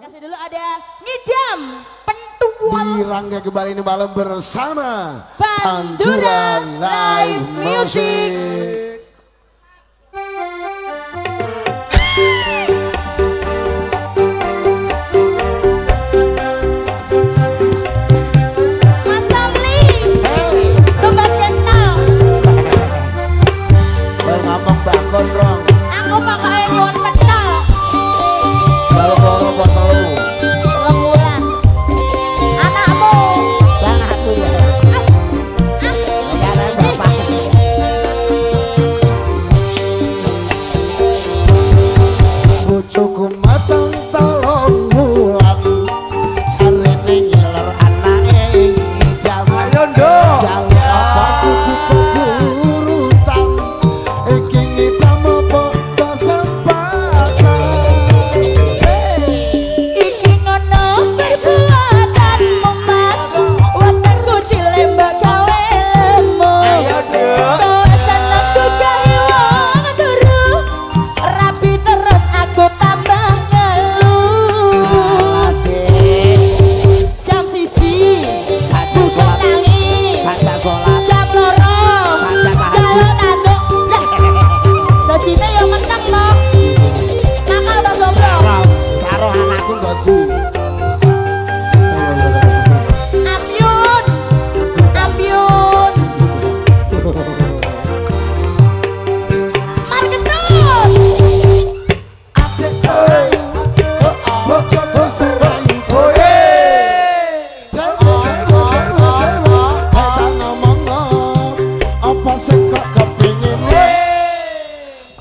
kasih dulu ada ngidam pentual. Di rangka Kebal ini malam bersama Pantura Live Music. Music.